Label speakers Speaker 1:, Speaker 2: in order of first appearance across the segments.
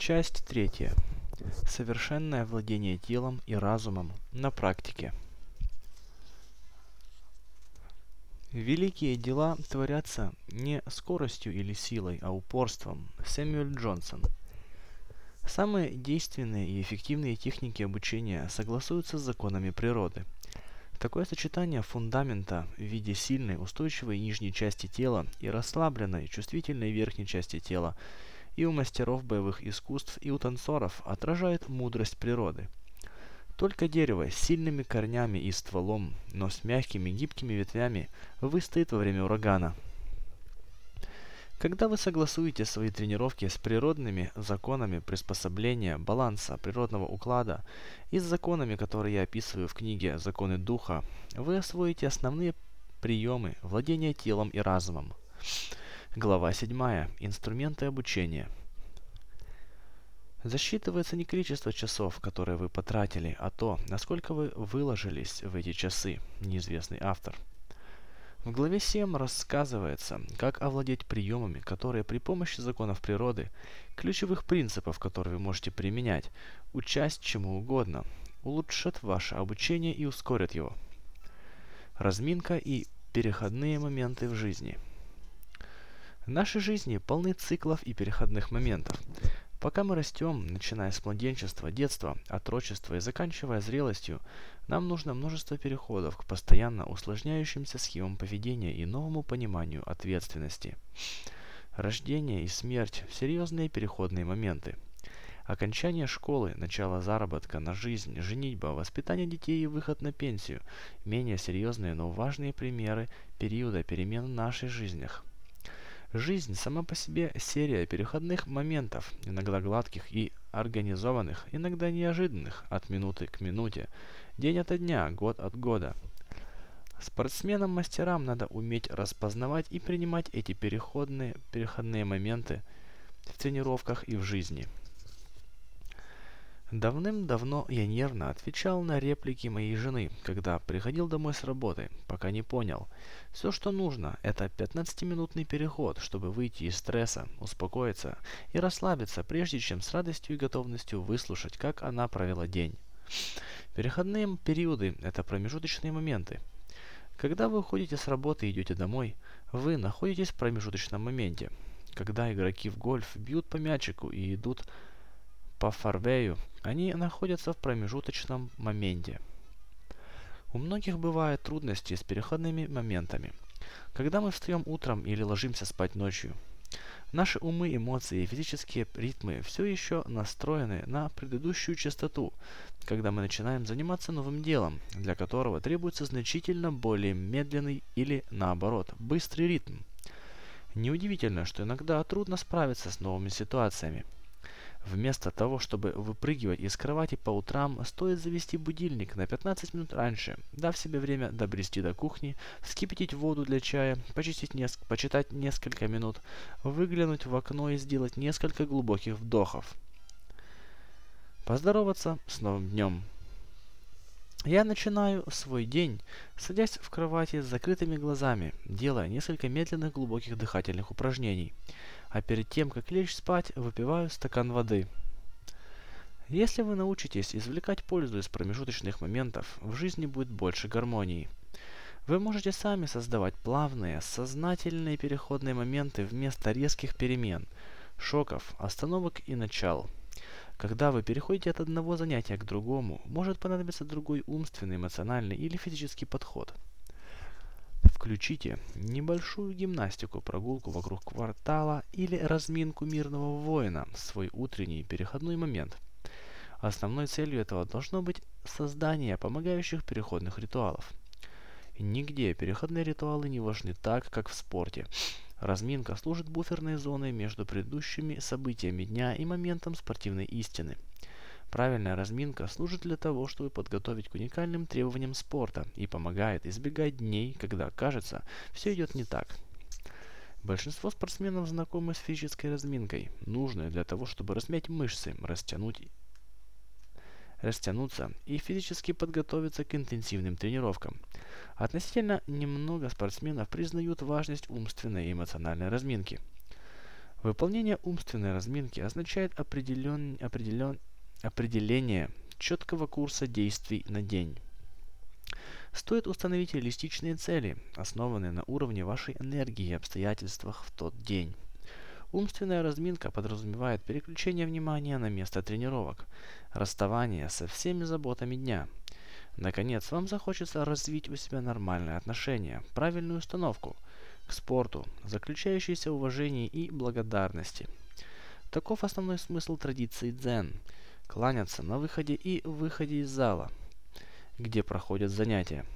Speaker 1: Часть третья. Совершенное владение телом и разумом на практике. Великие дела творятся не скоростью или силой, а упорством. Сэмюэль Джонсон. Самые действенные и эффективные техники обучения согласуются с законами природы. Такое сочетание фундамента в виде сильной, устойчивой нижней части тела и расслабленной, чувствительной верхней части тела и у мастеров боевых искусств, и у танцоров отражает мудрость природы – только дерево с сильными корнями и стволом, но с мягкими гибкими ветвями, выстоит во время урагана. Когда вы согласуете свои тренировки с природными законами приспособления, баланса, природного уклада и с законами, которые я описываю в книге «Законы Духа», вы освоите основные приемы владения телом и разумом. Глава 7. Инструменты обучения. Засчитывается не количество часов, которые вы потратили, а то, насколько вы выложились в эти часы, неизвестный автор. В главе 7 рассказывается, как овладеть приемами, которые при помощи законов природы, ключевых принципов, которые вы можете применять, учась чему угодно, улучшат ваше обучение и ускорят его. Разминка и переходные моменты в жизни. Наши жизни полны циклов и переходных моментов. Пока мы растем, начиная с младенчества, детства, отрочества и заканчивая зрелостью, нам нужно множество переходов к постоянно усложняющимся схемам поведения и новому пониманию ответственности. Рождение и смерть – серьезные переходные моменты. Окончание школы, начало заработка на жизнь, женитьба, воспитание детей и выход на пенсию – менее серьезные, но важные примеры периода перемен в наших жизнях. Жизнь сама по себе серия переходных моментов, иногда гладких и организованных, иногда неожиданных, от минуты к минуте, день ото дня, год от года. Спортсменам-мастерам надо уметь распознавать и принимать эти переходные, переходные моменты в тренировках и в жизни – Давным-давно я нервно отвечал на реплики моей жены, когда приходил домой с работы, пока не понял. Все, что нужно, это 15-минутный переход, чтобы выйти из стресса, успокоиться и расслабиться, прежде чем с радостью и готовностью выслушать, как она провела день. Переходные периоды – это промежуточные моменты. Когда вы уходите с работы и идете домой, вы находитесь в промежуточном моменте. Когда игроки в гольф бьют по мячику и идут по фарвею, они находятся в промежуточном моменте. У многих бывают трудности с переходными моментами. Когда мы встаем утром или ложимся спать ночью, наши умы, эмоции и физические ритмы все еще настроены на предыдущую частоту, когда мы начинаем заниматься новым делом, для которого требуется значительно более медленный или, наоборот, быстрый ритм. Неудивительно, что иногда трудно справиться с новыми ситуациями – Вместо того, чтобы выпрыгивать из кровати по утрам, стоит завести будильник на 15 минут раньше, дав себе время добрести до кухни, вскипятить воду для чая, почистить неск почитать несколько минут, выглянуть в окно и сделать несколько глубоких вдохов. Поздороваться с новым днем. Я начинаю свой день, садясь в кровати с закрытыми глазами, делая несколько медленных глубоких дыхательных упражнений – а перед тем, как лечь спать, выпиваю стакан воды. Если вы научитесь извлекать пользу из промежуточных моментов, в жизни будет больше гармонии. Вы можете сами создавать плавные, сознательные переходные моменты вместо резких перемен, шоков, остановок и начал. Когда вы переходите от одного занятия к другому, может понадобиться другой умственный, эмоциональный или физический подход – Включите небольшую гимнастику, прогулку вокруг квартала или разминку мирного воина в свой утренний переходной момент. Основной целью этого должно быть создание помогающих переходных ритуалов. Нигде переходные ритуалы не важны так, как в спорте. Разминка служит буферной зоной между предыдущими событиями дня и моментом спортивной истины – Правильная разминка служит для того, чтобы подготовить к уникальным требованиям спорта и помогает избегать дней, когда, кажется, все идет не так. Большинство спортсменов знакомы с физической разминкой, нужной для того, чтобы размять мышцы, растянуть растянуться и физически подготовиться к интенсивным тренировкам. Относительно немного спортсменов признают важность умственной и эмоциональной разминки – Выполнение умственной разминки означает определен, определен, определение четкого курса действий на день. Стоит установить реалистичные цели, основанные на уровне вашей энергии и обстоятельствах в тот день. Умственная разминка подразумевает переключение внимания на место тренировок, расставание со всеми заботами дня. Наконец, вам захочется развить у себя нормальное отношение, правильную установку к спорту, заключающуюся в уважении и благодарности. Таков основной смысл традиции дзен – кланяться на выходе и выходе из зала, где проходят занятия.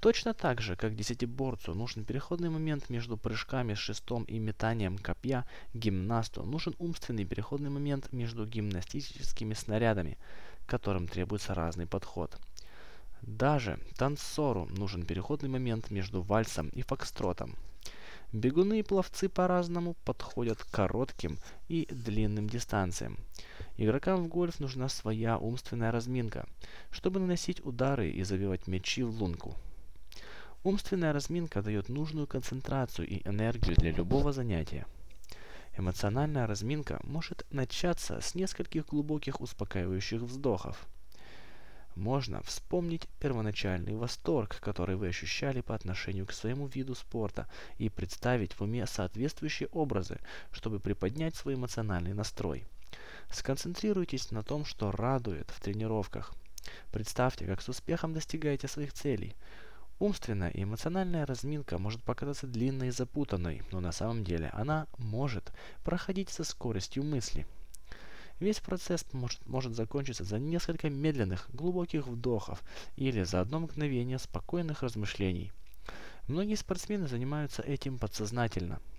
Speaker 1: Точно так же, как десятиборцу нужен переходный момент между прыжками с шестом и метанием копья, гимнасту нужен умственный переходный момент между гимнастическими снарядами, которым требуется разный подход. Даже танцору нужен переходный момент между вальсом и фокстротом. Бегуны и пловцы по-разному подходят к коротким и длинным дистанциям. Игрокам в гольф нужна своя умственная разминка, чтобы наносить удары и забивать мячи в лунку. Умственная разминка дает нужную концентрацию и энергию для любого занятия. Эмоциональная разминка может начаться с нескольких глубоких успокаивающих вздохов. Можно вспомнить первоначальный восторг, который вы ощущали по отношению к своему виду спорта, и представить в уме соответствующие образы, чтобы приподнять свой эмоциональный настрой. Сконцентрируйтесь на том, что радует в тренировках. Представьте, как с успехом достигаете своих целей. Умственная и эмоциональная разминка может показаться длинной и запутанной, но на самом деле она может проходить со скоростью мысли. Весь процесс может, может закончиться за несколько медленных, глубоких вдохов или за одно мгновение спокойных размышлений. Многие спортсмены занимаются этим подсознательно –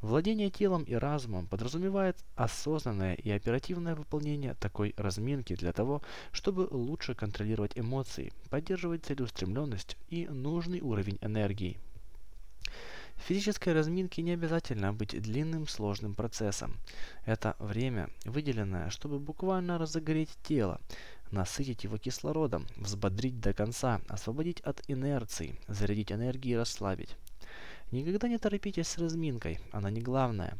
Speaker 1: Владение телом и разумом подразумевает осознанное и оперативное выполнение такой разминки для того, чтобы лучше контролировать эмоции, поддерживать целеустремленность и нужный уровень энергии. В физической разминке не обязательно быть длинным сложным процессом. Это время, выделенное, чтобы буквально разогреть тело, насытить его кислородом, взбодрить до конца, освободить от инерции, зарядить энергией и расслабить. Никогда не торопитесь с разминкой, она не главная.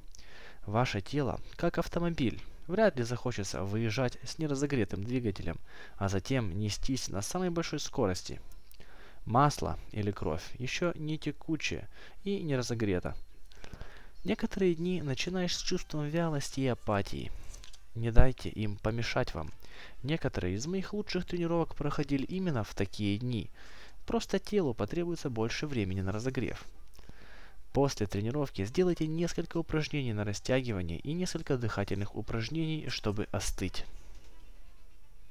Speaker 1: Ваше тело, как автомобиль, вряд ли захочется выезжать с неразогретым двигателем, а затем нестись на самой большой скорости. Масло или кровь еще не текучее и не разогрето. Некоторые дни начинаешь с чувством вялости и апатии. Не дайте им помешать вам. Некоторые из моих лучших тренировок проходили именно в такие дни. Просто телу потребуется больше времени на разогрев. После тренировки сделайте несколько упражнений на растягивание и несколько дыхательных упражнений, чтобы остыть.